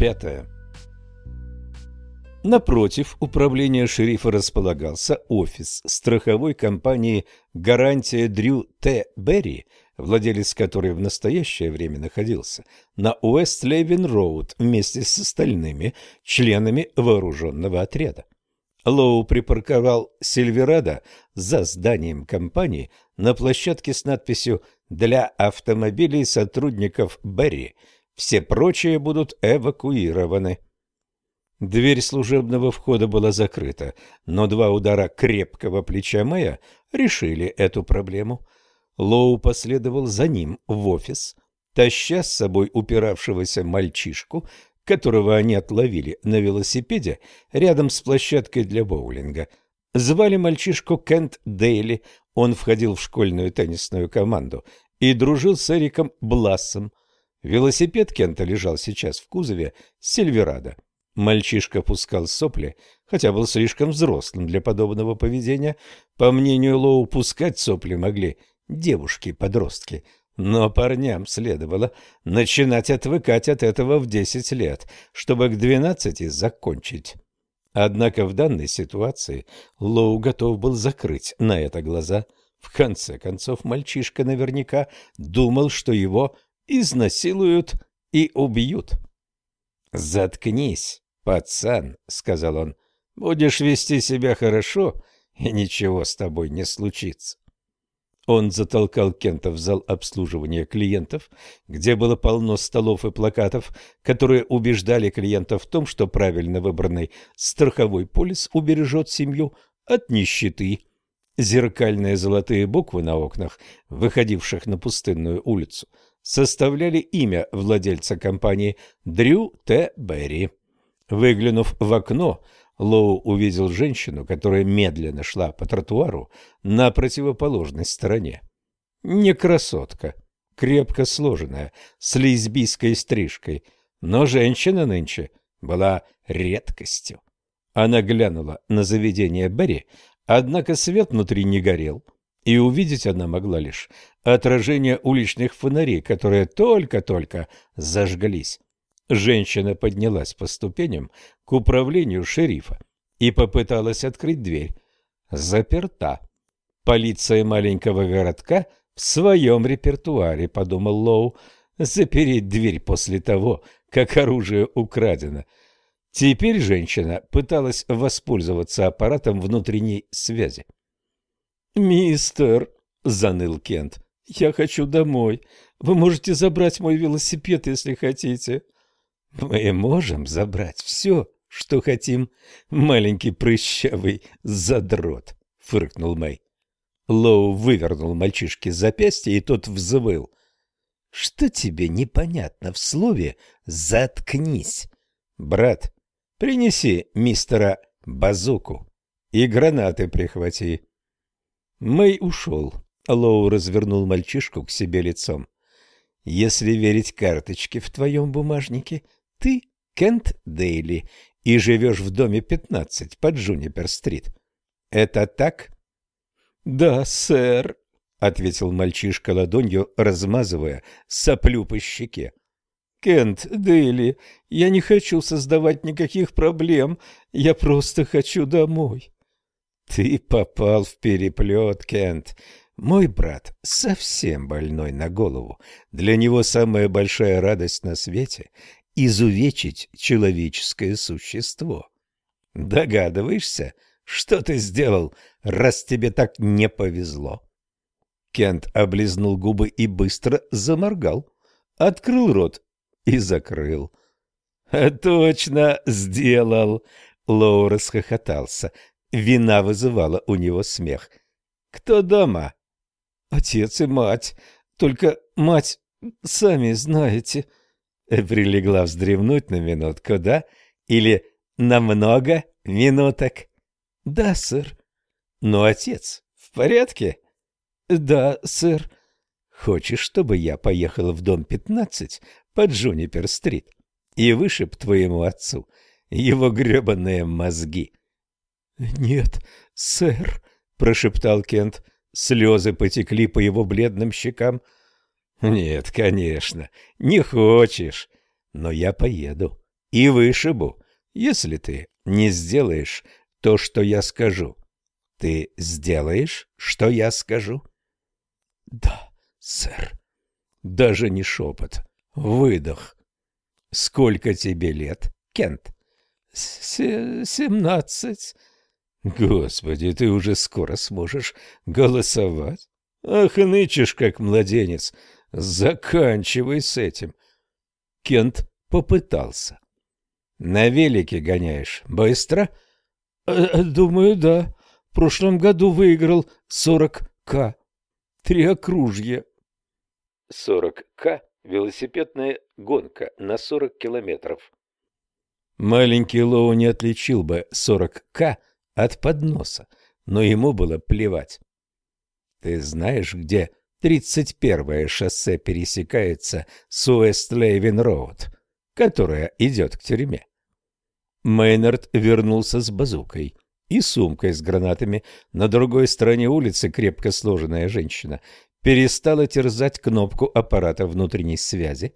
Пятое. Напротив управления шерифа располагался офис страховой компании «Гарантия Дрю Т. Берри», владелец которой в настоящее время находился на Уэст-Лейвен-Роуд вместе с остальными членами вооруженного отряда. Лоу припарковал Сильверадо за зданием компании на площадке с надписью «Для автомобилей сотрудников Берри. Все прочие будут эвакуированы». Дверь служебного входа была закрыта, но два удара крепкого плеча Мэя решили эту проблему. Лоу последовал за ним в офис, таща с собой упиравшегося мальчишку, которого они отловили на велосипеде рядом с площадкой для боулинга. Звали мальчишку Кент Дейли, он входил в школьную теннисную команду и дружил с Эриком Блассом. Велосипед Кента лежал сейчас в кузове Сильверада. Мальчишка пускал сопли, хотя был слишком взрослым для подобного поведения. По мнению Лоу, пускать сопли могли девушки-подростки, но парням следовало начинать отвыкать от этого в десять лет, чтобы к двенадцати закончить. Однако в данной ситуации Лоу готов был закрыть на это глаза. В конце концов, мальчишка наверняка думал, что его изнасилуют и убьют. «Заткнись, пацан», — сказал он. «Будешь вести себя хорошо, и ничего с тобой не случится». Он затолкал Кента в зал обслуживания клиентов, где было полно столов и плакатов, которые убеждали клиентов в том, что правильно выбранный страховой полис убережет семью от нищеты. Зеркальные золотые буквы на окнах, выходивших на пустынную улицу, составляли имя владельца компании Дрю Т. Берри. Выглянув в окно, Лоу увидел женщину, которая медленно шла по тротуару на противоположной стороне. Не красотка, крепко сложенная, с лесбийской стрижкой, но женщина нынче была редкостью. Она глянула на заведение Берри, однако свет внутри не горел, и увидеть она могла лишь отражение уличных фонарей, которые только-только зажглись. Женщина поднялась по ступеням к управлению шерифа и попыталась открыть дверь. Заперта. Полиция маленького городка в своем репертуаре, подумал Лоу, запереть дверь после того, как оружие украдено. Теперь женщина пыталась воспользоваться аппаратом внутренней связи. «Мистер», — заныл Кент, — «я хочу домой. Вы можете забрать мой велосипед, если хотите». «Мы можем забрать все, что хотим, маленький прыщавый задрот», — фыркнул Мэй. Лоу вывернул мальчишке запястье, и тот взвыл. «Что тебе непонятно в слове «заткнись»?» «Брат, принеси мистера Базуку и гранаты прихвати». Мэй ушел. Лоу развернул мальчишку к себе лицом. «Если верить карточке в твоем бумажнике, ты Кент Дейли и живешь в доме 15 под Джунипер-стрит. Это так?» «Да, сэр», — ответил мальчишка ладонью, размазывая соплю по щеке. «Кент Дейли, я не хочу создавать никаких проблем, я просто хочу домой». Ты попал в переплет, Кент. Мой брат совсем больной на голову. Для него самая большая радость на свете — изувечить человеческое существо. Догадываешься, что ты сделал, раз тебе так не повезло? Кент облизнул губы и быстро заморгал. Открыл рот и закрыл. «Точно сделал!» Лоу расхохотался. Вина вызывала у него смех. «Кто дома?» «Отец и мать. Только мать, сами знаете». Прилегла вздремнуть на минутку, да? Или на много минуток? «Да, сэр». «Но отец в порядке?» «Да, сэр». «Хочешь, чтобы я поехал в дом 15 по Джунипер-стрит и вышиб твоему отцу его гребаные мозги?» «Нет, сэр», — прошептал Кент. Слезы потекли по его бледным щекам. «Нет, конечно, не хочешь, но я поеду. и вышибу, если ты не сделаешь то, что я скажу. Ты сделаешь, что я скажу? Да, сэр. Даже не шепот. Выдох. Сколько тебе лет, Кент? Семнадцать. Господи, ты уже скоро сможешь голосовать. Ах, нычешь, как младенец. Заканчивай с этим. Кент попытался. На велике гоняешь. Быстро? Э, думаю, да. В прошлом году выиграл 40к. Три окружья. 40к – велосипедная гонка на 40 километров. Маленький Лоу не отличил бы 40к от подноса, но ему было плевать. Ты знаешь, где 31-е шоссе пересекается с Уэст-Лейвен-Роуд, которая идет к тюрьме? Мейнард вернулся с базукой и сумкой с гранатами. На другой стороне улицы крепко сложенная женщина перестала терзать кнопку аппарата внутренней связи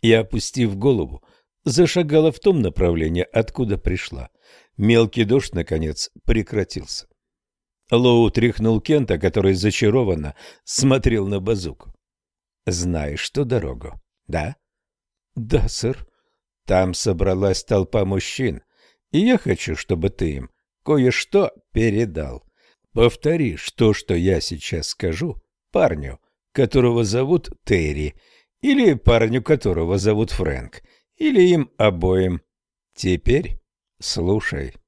и, опустив голову, зашагала в том направлении, откуда пришла. Мелкий дождь, наконец, прекратился. Лоу тряхнул Кента, который зачарованно смотрел на базуку. «Знаешь ту дорогу, да?» «Да, сэр». «Там собралась толпа мужчин, и я хочу, чтобы ты им кое-что передал. Повторишь то, что я сейчас скажу, парню, которого зовут Терри, или парню, которого зовут Фрэнк, или им обоим. Теперь слушай».